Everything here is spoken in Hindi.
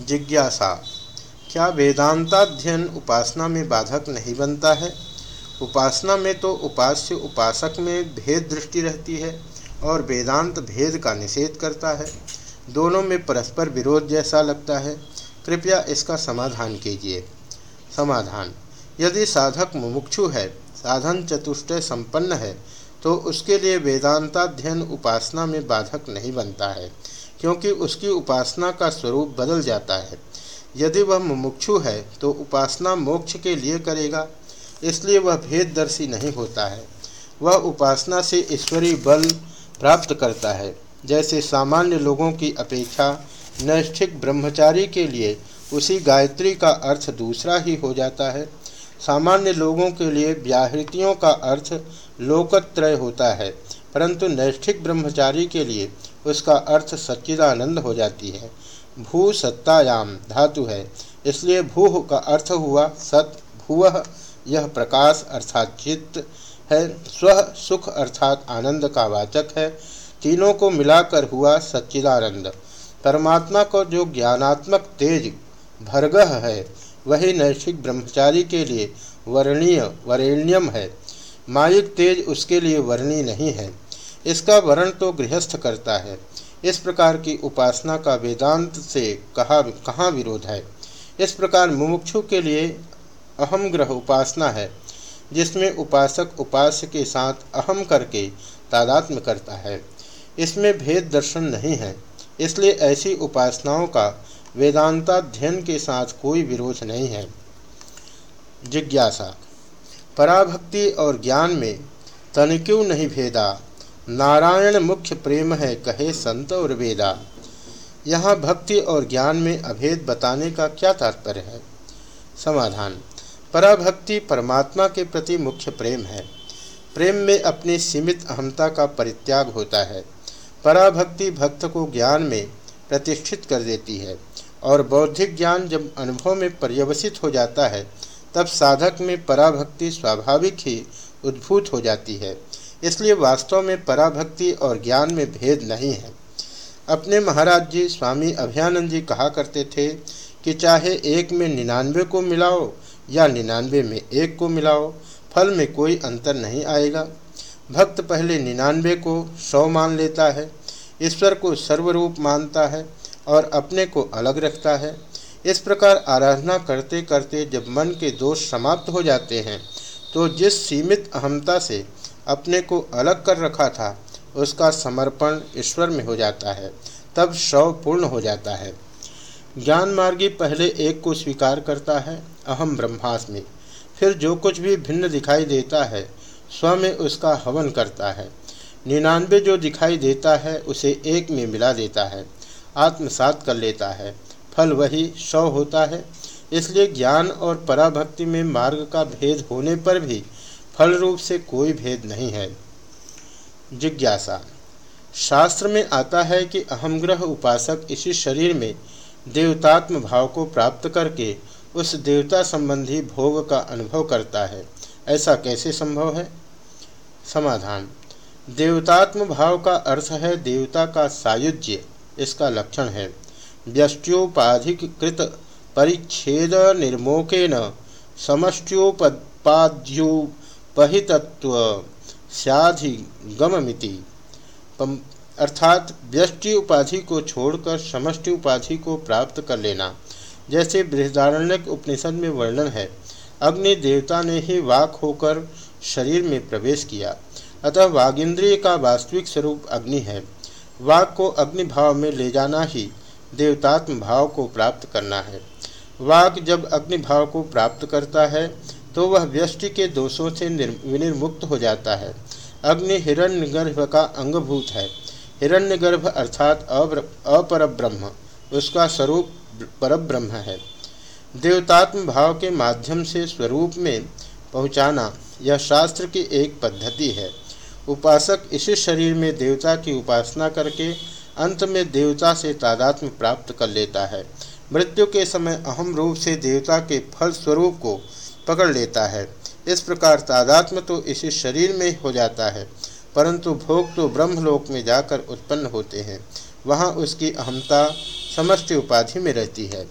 जिज्ञासा। क्या वेदांताध्ययन उपासना में बाधक नहीं बनता है? उपासना में तो उपास्य उपासक में भेद दृष्टि रहती है और वेदांत भेद का निषेध करता है। दोनों में परस्पर विरोध जैसा लगता है। कृपया इसका समाधान कीजिए। समाधान। यदि साधक मुमुक्षु है, साधन चतुष्टय संपन्न है तो उसके लिए वेदांताध्ययन उपासना में बाधक नहीं बनता है। क्योंकि उसकी उपासना का स्वरूप बदल जाता है। यदि वह मुमुक्षु है तो उपासना मोक्ष के लिए करेगा, इसलिए वह भेददर्शी नहीं होता है। वह उपासना से ईश्वरीय बल प्राप्त करता है। जैसे सामान्य लोगों की अपेक्षा नैष्ठिक ब्रह्मचारी के लिए उसी गायत्री का अर्थ दूसरा ही हो जाता है। सामान्य लोगों के लिए व्याहृतियों का अर्थ लोकत्रय होता है, परंतु नैष्ठिक ब्रह्मचारी के लिए उसका अर्थ सच्चिदानंद हो जाती है। भू सत्तायाम धातु है। इसलिए भू का अर्थ हुआ सत, भूव, यह प्रकाश अर्थात चित्त है। स्व, सुख अर्थात आनंद का वाचक है। तीनों को मिलाकर हुआ सच्चिदानंद। परमात्मा को जो ज्ञानात्मक तेज भरगह है, वही नैष्ठिक ब्रह्मचारी के लिए वर्णीय वरेण्यम है। मायिक तेज उसके लिए वर्णीय नहीं है। इसका वर्ण तो गृहस्थ करता है। इस प्रकार की उपासना का वेदांत से कहा, कहाँ विरोध है? इस प्रकार मुमुक्षु के लिए अहम ग्रह उपासना है, जिसमें उपासक उपास्य के साथ अहम करके तादात्म्य करता है। इसमें भेद दर्शन नहीं है, इसलिए ऐसी उपासनाओं का वेदांताध्ययन के साथ कोई विरोध नहीं है। जिज्ञासा, पराभक्ति और ज्ञान में तनिक्यों नहीं भेदा। नारायण मुख्य प्रेम है, कहे संत और वेदा। यहाँ भक्ति और ज्ञान में अभेद बताने का क्या तात्पर्य है? समाधान। पराभक्ति परमात्मा के प्रति मुख्य प्रेम है। प्रेम में अपनी सीमित अहमता का परित्याग होता है। पराभक्ति भक्त को ज्ञान में प्रतिष्ठित कर देती है और बौद्धिक ज्ञान जब अनुभव में पर्यवसित हो जाता है, तब साधक में पराभक्ति स्वाभाविक ही उद्भूत हो जाती है। इसलिए वास्तव में पराभक्ति और ज्ञान में भेद नहीं है। अपने महाराज जी, स्वामी अभियानंद जी कहा करते थे कि चाहे एक में निन्यानवे को मिलाओ या निन्यानवे में एक को मिलाओ, फल में कोई अंतर नहीं आएगा। भक्त पहले निन्यानवे को सौ मान लेता है, ईश्वर को सर्वरूप मानता है और अपने को अलग रखता है। इस प्रकार आराधना करते करते जब मन के दोष समाप्त हो जाते हैं तो जिस सीमित अहमता से अपने को अलग कर रखा था, उसका समर्पण ईश्वर में हो जाता है, तब शव पूर्ण हो जाता है। ज्ञान मार्गी पहले एक को स्वीकार करता है, अहम ब्रह्मास्मि। फिर जो कुछ भी भिन्न दिखाई देता है, स्व में उसका हवन करता है। निन्यानवे जो दिखाई देता है, उसे एक में मिला देता है, आत्मसात कर लेता है। फल वही शव होता है, इसलिए ज्ञान और पराभक्ति में मार्ग का भेद होने पर भी फल रूप से कोई भेद नहीं है। जिज्ञासा। शास्त्र में आता है कि अहम ग्रह उपासक इसी शरीर में देवतात्म भाव को प्राप्त करके उस देवता संबंधी भोग का अनुभव करता है। ऐसा कैसे संभव है? समाधान। देवतात्म भाव का अर्थ है देवता का सायुज्य। इसका लक्षण है। व्यष्ट्योपाधिकृत परिच्छेद निर्मोकेन समष्ट्योपाद्युपहितत्व गममिति। अर्थात व्यष्टि उपाधि को छोड़कर समष्टि उपाधि को प्राप्त कर लेना। जैसे बृहदारण्यक उपनिषद में वर्णन है, अग्नि देवता ने ही वाक होकर शरीर में प्रवेश किया। अतः वागिंद्रिय का वास्तविक स्वरूप अग्नि है। वाक को अग्नि भाव में ले जाना ही देवतात्म भाव को प्राप्त करना है। वाक जब अग्नि भाव को प्राप्त करता है तो वह व्यष्टि के दोषों से विनिर्मुक्त हो जाता है। अग्नि हिरण्यगर्भ का अंगभूत है। हिरण्यगर्भ अर्थात अपर ब्रह्म उसका स्वरूप परब्रह्म है। देवतात्म भाव के माध्यम से स्वरूप में पहुँचाना यह शास्त्र की एक पद्धति है। उपासक इसी शरीर में देवता की उपासना करके अंत में देवता से तादात्म्य प्राप्त कर लेता है। मृत्यु के समय अहम रूप से देवता के फल स्वरूप को पकड़ लेता है। इस प्रकार तादात्म्य तो इसी शरीर में हो जाता है, परंतु भोग तो ब्रह्मलोक में जाकर उत्पन्न होते हैं। वहाँ उसकी अहमता समष्टि उपाधि में रहती है।